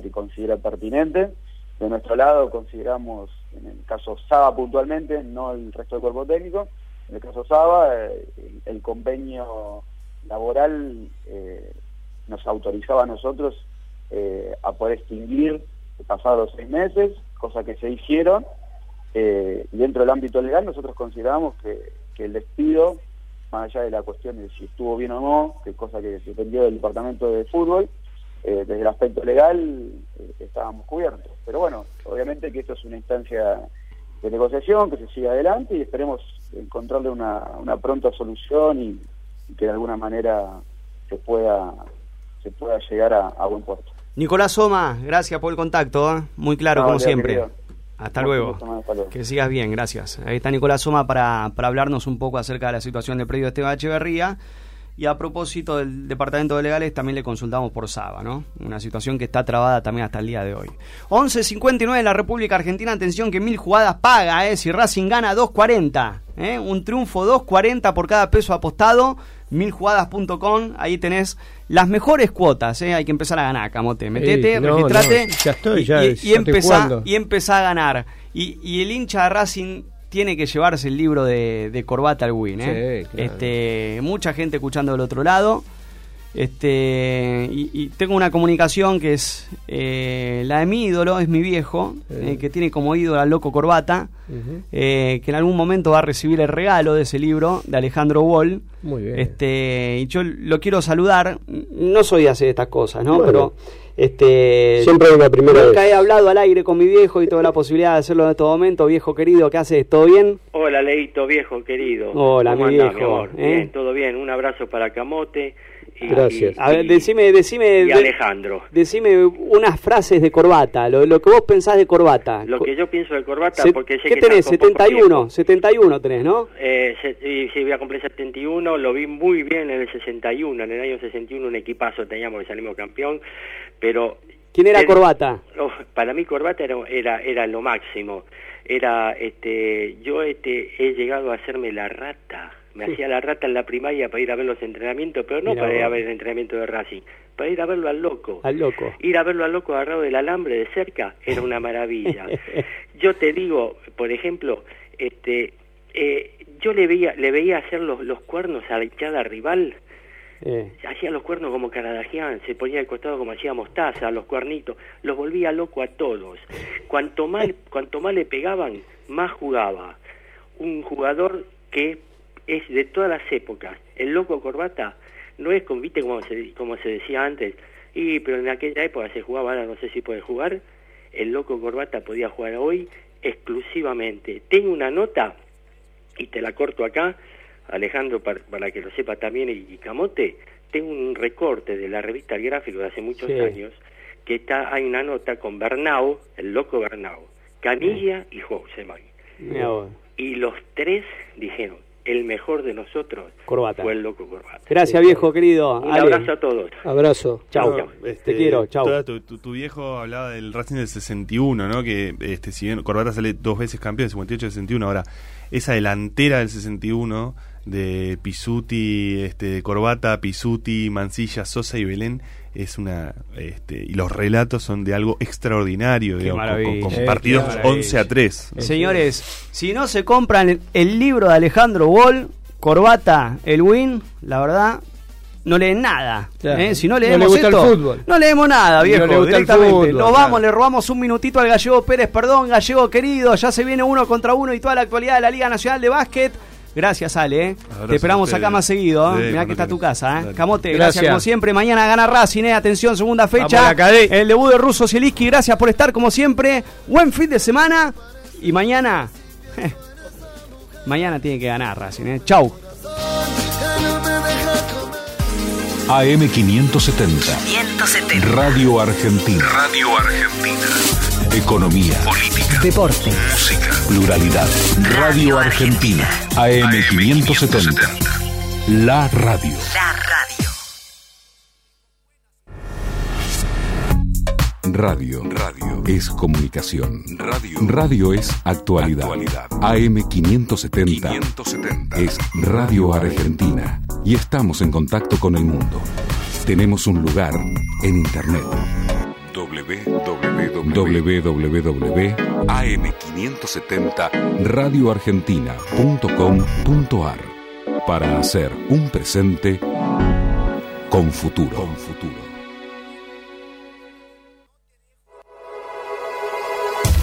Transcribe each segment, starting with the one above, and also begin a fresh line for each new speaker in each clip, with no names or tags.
que considera pertinente. De nuestro lado consideramos, en el caso Saba puntualmente, no el resto del cuerpo técnico, en el caso Saba, eh, el, convenio laboral eh, nos autorizaba a nosotros eh, a poder extinguir pasados seis meses, cosa que se hicieron. y dentro del ámbito legal nosotros consideramos que, que el despido, más allá de la cuestión de si estuvo bien o no, que cosa que dependió del departamento de fútbol, eh, desde el aspecto legal eh, estábamos cubiertos. Pero bueno, obviamente que esto es una instancia de negociación que se siga adelante y esperemos encontrarle una, una pronta solución y, que de alguna manera se pueda se pueda llegar a, buen puerto.
Nicolás Soma, gracias por el contacto, ¿eh? muy claro como siempre. Hasta luego. Que sigas bien, gracias. Ahí está Nicolás Soma para, para hablarnos un poco acerca de la situación del predio Esteban Echeverría. Y a propósito del Departamento de Legales, también le consultamos por Saba, ¿no? Una situación que está trabada también hasta el día de hoy. 11.59 en la República Argentina. Atención que mil jugadas paga, ¿eh? Si Racing gana 2.40, ¿eh? Un triunfo 2.40 por cada peso apostado. Miljugadas.com, ahí tenés las mejores cuotas, ¿eh? Hay que empezar a ganar, Camote. Metete, registrate.
ya estoy, ya,
y, y, empezá, y empezá a ganar. Y, y el hincha de Racing tiene que llevarse el libro de, Corbata al Win. ¿eh? este, mucha gente escuchando del otro lado. Este, y, tengo una comunicación que es eh, la de mi ídolo, es mi viejo, eh, que tiene como ídolo al loco Corbata, que en algún momento va a recibir el regalo de ese libro de Alejandro Wall.
Muy bien.
Este, y yo lo quiero saludar. No soy de hacer estas cosas, ¿no? Pero este,
Siempre hay una primera
vez. he hablado al aire con mi viejo y tuve la posibilidad de hacerlo en este momento. Viejo querido, ¿qué haces? ¿Todo bien?
Hola, Leito, viejo querido.
Hola, mi viejo.
¿eh? Bien, todo bien. Un abrazo para Camote
Gracias.
a ver, decime, decime.
Y Alejandro.
Decime unas frases de corbata, lo, lo, que vos pensás de corbata.
Lo que yo pienso de corbata, porque sé
¿Qué tenés? 71, 71 tenés, ¿no?
Eh, sí, voy a cumplir 71, lo vi muy bien en el 61, en el año 61 un equipazo teníamos que salimos campeón, pero...
¿Quién era corbata?
para mí corbata era, era, era lo máximo. Era, este, yo este, he llegado a hacerme la rata me hacía la rata en la primaria para ir a ver los entrenamientos, pero no para ir a ver el entrenamiento de Racing, para ir a verlo al loco.
Al loco.
Ir a verlo al loco agarrado del alambre de cerca era una maravilla. yo te digo, por ejemplo, este, eh, yo le veía, le veía hacer los, los cuernos a la hinchada rival. Eh. Hacía los cuernos como Caradagian, se ponía al costado como hacía Mostaza, los cuernitos, los volvía loco a todos. Cuanto más, cuanto más le pegaban, más jugaba. Un jugador que es de todas las épocas. El loco corbata no es, con, viste como se, como se decía antes, y pero en aquella época se jugaba, ahora no sé si puede jugar, el loco corbata podía jugar hoy exclusivamente. Tengo una nota, y te la corto acá, Alejandro, para, que lo sepa también, y, Camote, tengo un recorte de la revista El Gráfico de hace muchos años, que está, hay una nota con Bernau, el loco Bernau, Canilla y José Y los tres dijeron, el mejor de nosotros fue el loco Corbata.
Gracias, viejo querido.
Un abrazo a todos.
Abrazo.
Chao. Te quiero. Chao.
Tu, viejo hablaba del Racing del 61, ¿no? Que este, si bien Corbata sale dos veces campeón, 58 61, ahora esa delantera del 61 de Pisuti, este, Corbata, Pisuti, Mancilla, Sosa y Belén es una este, y los relatos son de algo extraordinario, con, partidos 11 a 3.
Señores, si no se compran el, libro de Alejandro Wall, Corbata, el Win, la verdad no leen nada. ¿eh? Si no leemos esto, no leemos nada, viejo, directamente. Nos vamos, le robamos un minutito al Gallego Pérez, perdón, Gallego querido, ya se viene uno contra uno y toda la actualidad de la Liga Nacional de Básquet. Gracias, Ale. ¿eh? Te esperamos acá más seguido. ¿eh? Mirá que está tu casa. ¿eh? Camote, gracias. como siempre. Mañana gana Racing. ¿eh? Atención, segunda fecha. El debut de Russo Sieliski. Gracias por estar como siempre. Buen fin de semana. Y mañana. mañana tiene que ganar Racing. ¿eh? Chau.
AM570. 570. Radio Argentina.
Radio Argentina.
Economía.
Política.
Deporte.
Música.
Pluralidad. Radio, Argentina. AM570. La radio.
La radio.
Radio. Radio. Es comunicación. Radio. Radio es actualidad. actualidad. AM570. 570. Es Radio Argentina. Y estamos en contacto con el mundo. Tenemos un lugar en Internet www.am570radioargentina.com.ar para hacer un presente con futuro. Con futuro.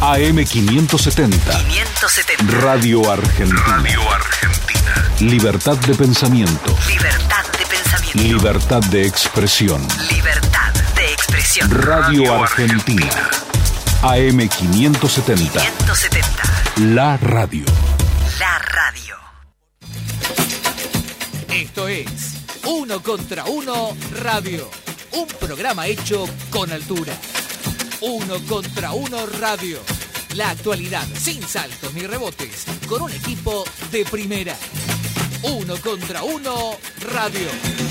AM570. Radio Argentina. Radio Argentina. Libertad de pensamiento.
Libertad de pensamiento.
Libertad de expresión.
Libertad
Radio, Argentina. AM570.
570.
La radio.
La radio.
Esto es Uno contra Uno Radio. Un programa hecho con altura. Uno contra Uno Radio. La actualidad sin saltos ni rebotes. Con un equipo de primera. Uno contra Uno Radio.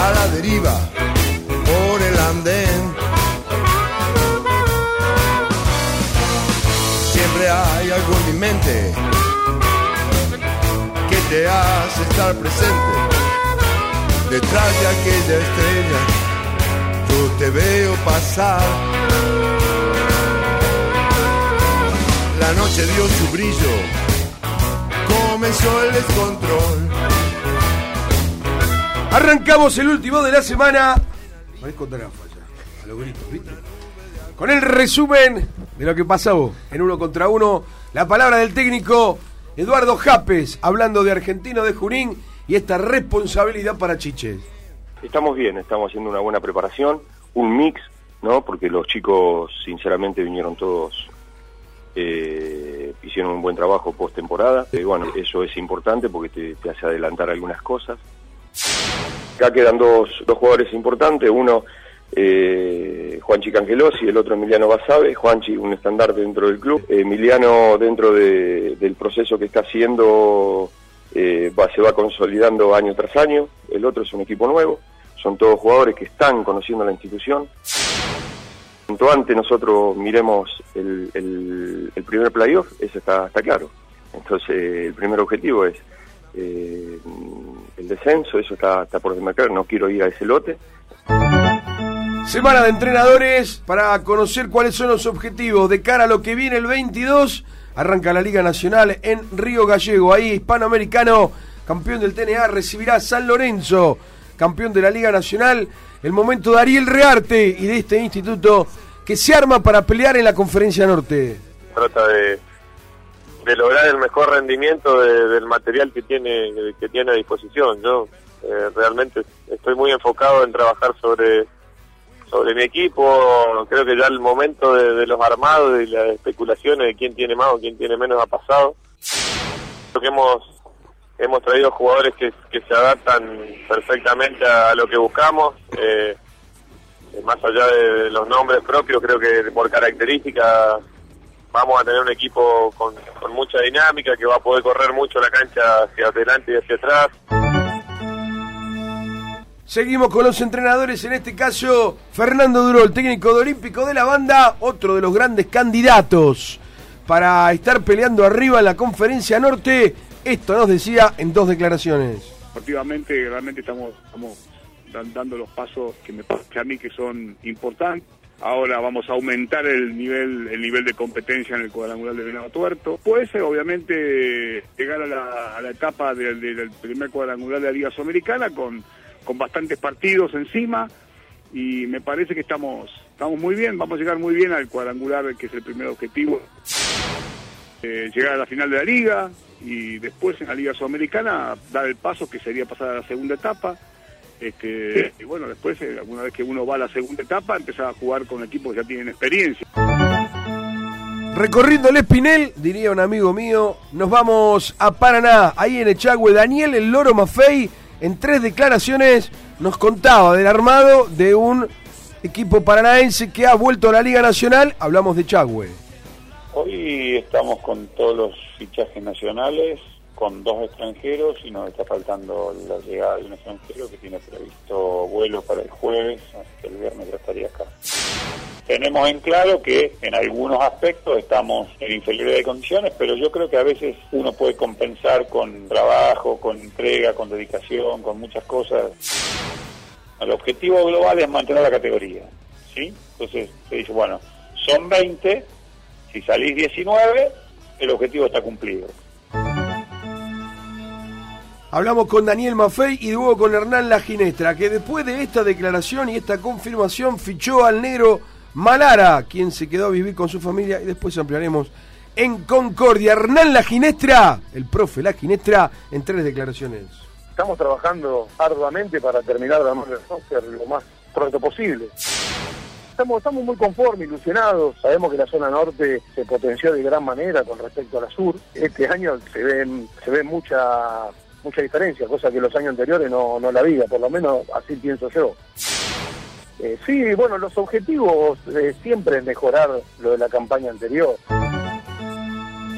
a la deriva por el andén. Siempre hay algo en mi mente que te hace estar presente. Detrás de aquella estrella, yo te veo pasar. La noche dio su brillo, comenzó el descontrol.
Arrancamos el último de la semana. Trampa ya, a los gritos, ¿viste? Con el resumen de lo que pasó en uno contra uno. La palabra del técnico Eduardo Japes, hablando de Argentino de Junín y esta responsabilidad para Chiches.
Estamos bien, estamos haciendo una buena preparación, un mix, ¿no? Porque los chicos, sinceramente, vinieron todos, eh, hicieron un buen trabajo post temporada. Bueno, eso es importante porque te hace adelantar algunas cosas. Acá quedan dos, dos jugadores importantes, uno eh, Juanchi Cangelosi el otro Emiliano Basabe. Juanchi un estandarte dentro del club. Emiliano dentro de- del proceso que está haciendo eh, se va consolidando año tras año. El otro es un equipo nuevo. Son todos jugadores que están conociendo la institución. Cuanto antes nosotros miremos el, primer playoff, eso está claro. Entonces el primer objetivo es eh, el descenso, eso está, está por demarcar, no quiero ir a ese lote.
Semana de entrenadores para conocer cuáles son los objetivos de cara a lo que viene el 22. Arranca la Liga Nacional en Río Gallego. Ahí hispanoamericano, campeón del TNA, recibirá a San Lorenzo, campeón de la Liga Nacional. El momento de Ariel Rearte y de este instituto que se arma para pelear en la Conferencia Norte.
trata de, de lograr el mejor rendimiento de- del material que tiene que tiene a disposición. Yo eh, realmente estoy muy enfocado en trabajar sobre sobre mi equipo. Creo que ya el momento de, los armados y las especulaciones de quién tiene más o quién tiene menos ha pasado. Creo que hemos hemos traído jugadores que, se adaptan perfectamente a, lo que buscamos. eh, más allá de, de los nombres propios, creo que por características vamos a tener un equipo con, con mucha dinámica, que va a poder correr mucho la cancha hacia adelante y hacia atrás.
Seguimos con los entrenadores, en este caso Fernando Duro, el técnico de Olímpico de la banda, otro de los grandes candidatos para estar peleando arriba en la conferencia norte. Esto nos decía en dos declaraciones.
deportivamente realmente estamos, estamos dan- dando los pasos que me parece a mí que son importantes. Ahora vamos a aumentar el nivel el nivel de competencia en el cuadrangular de Venado Tuerto. Puede ser, obviamente, llegar a la, a la etapa del, del primer cuadrangular de la Liga Sudamericana con, con bastantes partidos encima y me parece que estamos, estamos muy bien, vamos a llegar muy bien al cuadrangular que es el primer objetivo. Eh, llegar a la final de la liga y después en la liga sudamericana dar el paso que sería pasar a la segunda etapa este, y bueno después eh, alguna vez que uno va a la segunda etapa empezar a jugar con equipos que ya tienen experiencia
Recorriendo el Espinel, diría un amigo mío, nos vamos a Paraná, ahí en Echagüe. Daniel El Loro Mafei, en tres declaraciones, nos contaba del armado de un equipo paranaense que ha vuelto a la Liga Nacional. Hablamos de Chagüe.
Hoy estamos con todos los fichajes nacionales, con dos extranjeros y nos está faltando la llegada de un extranjero que tiene previsto vuelo para el jueves, así que el viernes ya estaría acá. Tenemos en claro que en algunos aspectos estamos en inferioridad de condiciones, pero yo creo que a veces uno puede compensar con trabajo, con entrega, con dedicación, con muchas cosas. El objetivo global es mantener la categoría, ¿sí? Entonces se dice, bueno, son 20, si salís 19, el objetivo está cumplido.
Hablamos con Daniel Maffei y luego con Hernán Laginestra, que después de esta declaración y esta confirmación fichó al negro Malara, quien se quedó a vivir con su familia y después ampliaremos en Concordia. Hernán Laginestra, el profe Laginestra, en tres declaraciones.
Estamos trabajando arduamente para terminar el roster lo más pronto posible. Estamos, estamos muy conformes, ilusionados. Sabemos que la zona norte se potenció de gran manera con respecto a la sur. Este año se ven, se ve mucha mucha diferencia, cosa que los años anteriores no, no la había, por lo menos así pienso yo. Eh, sí, bueno, los objetivos eh, siempre es mejorar lo de la campaña anterior.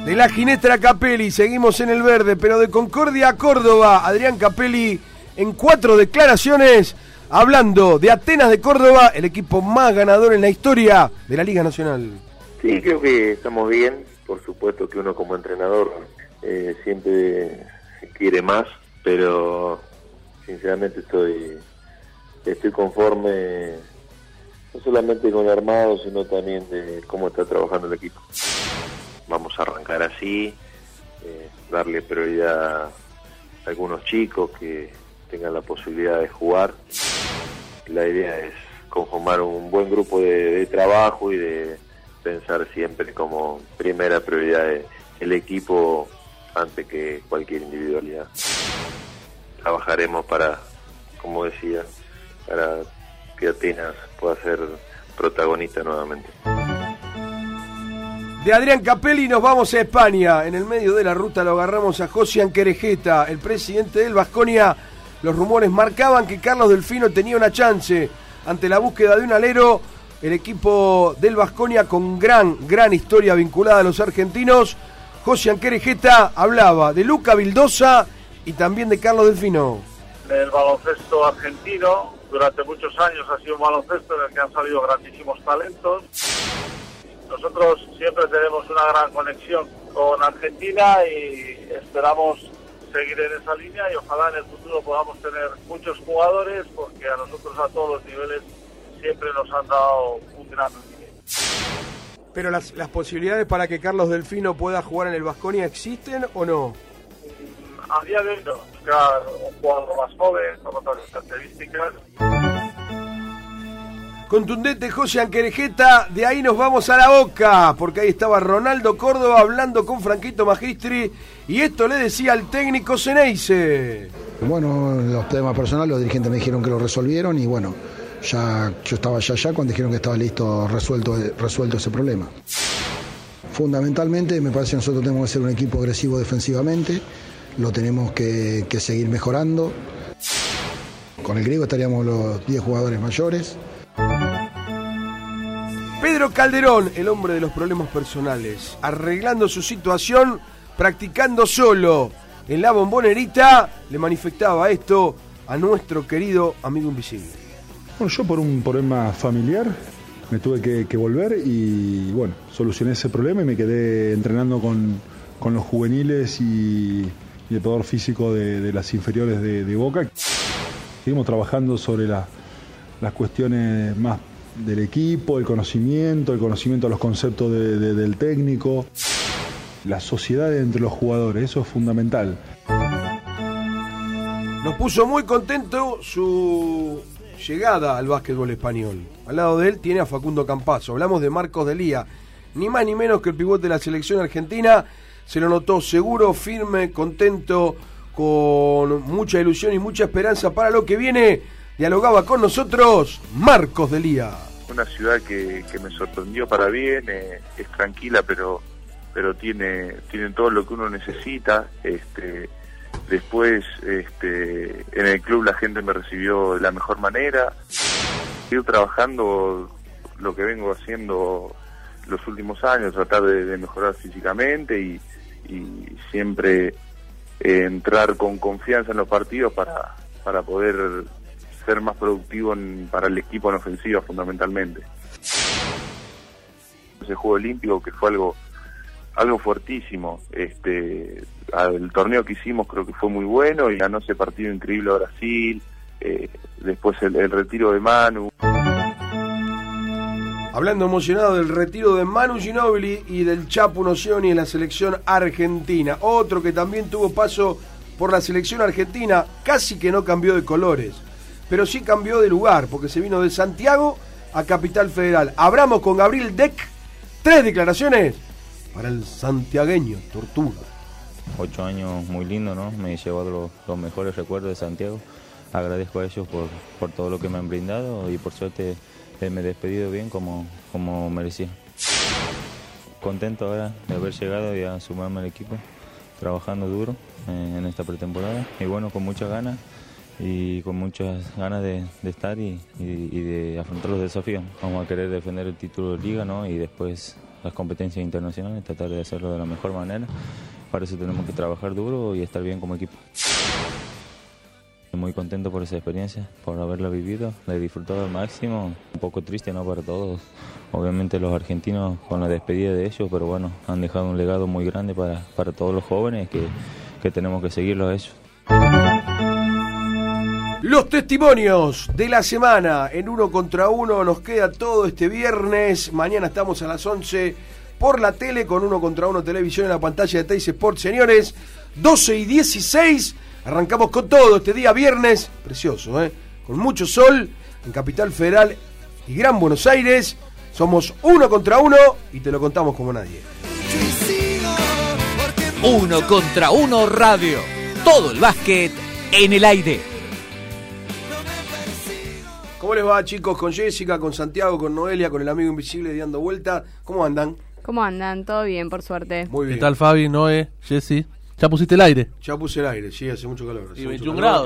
De la Ginestra Capelli, seguimos en el verde, pero de Concordia a Córdoba, Adrián Capelli en cuatro declaraciones hablando de Atenas de Córdoba, el equipo más ganador en la historia de la Liga Nacional.
Sí, creo que estamos bien, por supuesto que uno como entrenador eh, siempre quiere más, pero sinceramente estoy estoy conforme no solamente con el armado, sino también de cómo está trabajando el equipo. Vamos a arrancar así, eh, darle prioridad a algunos chicos que tengan la posibilidad de jugar. La idea es conformar un buen grupo de, trabajo y de pensar siempre como primera prioridad el equipo antes que cualquier individualidad. Trabajaremos para, como decía, para que Atenas pueda ser protagonista nuevamente.
De Adrián Capelli nos vamos a España. En el medio de la ruta lo agarramos a José Anquerejeta, el presidente del Vasconia. Los rumores marcaban que Carlos Delfino tenía una chance ante la búsqueda de un alero. El equipo del Vasconia con gran, gran historia vinculada a los argentinos José Anquerejeta hablaba de Luca Vildosa y también de Carlos Delfino.
El baloncesto argentino durante muchos años ha sido un baloncesto en el que han salido grandísimos talentos. Nosotros siempre tenemos una gran conexión con Argentina y esperamos seguir en esa línea y ojalá en el futuro podamos tener muchos jugadores porque a nosotros a todos los niveles siempre nos han dado un gran
pero las, las posibilidades para que Carlos Delfino pueda jugar en el Vasconia existen o no?
A día de hoy no. un jugador más joven, con otras características.
Contundente José Anquerejeta, de ahí nos vamos a la boca, porque ahí estaba Ronaldo Córdoba hablando con Franquito Magistri y esto le decía al técnico Ceneice.
Bueno, los temas personales los dirigentes me dijeron que lo resolvieron y bueno, ya, yo estaba ya allá cuando dijeron que estaba listo, resuelto, resuelto ese problema. Fundamentalmente me parece que nosotros tenemos que ser un equipo agresivo defensivamente, lo tenemos que, que seguir mejorando. Con el griego estaríamos los 10 jugadores mayores.
Pedro Calderón, el hombre de los problemas personales, arreglando su situación, practicando solo en la bombonerita, le manifestaba esto a nuestro querido amigo invisible.
Bueno, yo por un problema familiar me tuve que, volver y bueno, solucioné ese problema y me quedé entrenando con, los juveniles y, el poder físico de, las inferiores de, Boca. Seguimos trabajando sobre las cuestiones más del equipo, el conocimiento, el conocimiento de los conceptos del técnico, la sociedad entre los jugadores, eso es fundamental.
Nos puso muy contento su llegada al básquetbol español. Al lado de él tiene a Facundo Campazo. Hablamos de Marcos Delía, ni más ni menos que el pivote de la selección argentina. Se lo notó seguro, firme, contento, con mucha ilusión y mucha esperanza para lo que viene. Dialogaba con nosotros Marcos Delía.
Una ciudad que, me sorprendió para bien, eh, es tranquila, pero pero tiene tiene todo lo que uno necesita. Este Después, este, en el club la gente me recibió de la mejor manera. Sigo trabajando lo que vengo haciendo los últimos años, tratar de, mejorar físicamente y, y siempre eh, entrar con confianza en los partidos para, para poder ser más productivo en- para el equipo en ofensiva fundamentalmente. Ese juego olímpico que fue algo algo fuertísimo. Este, el torneo que hicimos creo que fue muy bueno y ganó ese partido increíble a Brasil. eh, después el, retiro de Manu.
Hablando emocionado del retiro de Manu Ginóbili y del Chapu Nocioni en la selección argentina. Otro que también tuvo paso por la selección argentina, casi que no cambió de colores, pero sí cambió de lugar, porque se vino de Santiago a Capital Federal. Hablamos con Gabriel Deck. Tres declaraciones para el santiagueño, Tortuga.
ocho años muy lindos, ¿no? Me llevado los, los mejores recuerdos de Santiago. Agradezco a ellos por, por todo lo que me han brindado y por suerte eh, me he despedido bien como, como merecía. Contento ahora de haber llegado y a sumarme al equipo, trabajando duro eh, en esta pretemporada y bueno, con muchas ganas y con muchas ganas de, estar y- y de afrontar los desafíos. Vamos a querer defender el título de liga ¿no? y después las competencias internacionales, tratar de hacerlo de la mejor manera. Para eso tenemos que trabajar duro y estar bien como equipo. Muy contento por esa experiencia, por haberla vivido, la he disfrutado al máximo. Un poco triste, ¿no? Para todos. Obviamente los argentinos con la despedida de ellos, pero bueno, han dejado un legado muy grande para, para todos los jóvenes que, que tenemos que seguirlo a ellos.
Los testimonios de la semana en uno contra uno nos queda todo este viernes. Mañana estamos a las 11 por la tele con uno contra uno televisión en la pantalla de Teis Sport. Señores, 12 y 16. Arrancamos con todo este día viernes. Precioso, ¿eh? Con mucho sol en Capital Federal y Gran Buenos Aires. Somos uno contra uno y te lo contamos como nadie.
Uno contra uno radio. Todo el básquet en el aire.
¿Cómo les va, chicos? Con Jessica, con Santiago, con Noelia, con el amigo invisible de Dando Vuelta. ¿Cómo andan?
¿Cómo andan? ¿Todo bien, por suerte?
Muy bien.
¿Qué tal, Fabi, Noé, Jessy? ¿Ya pusiste el aire?
Ya puse el aire, sí, hace mucho calor. hace
Y
mucho
21
calor.
grados.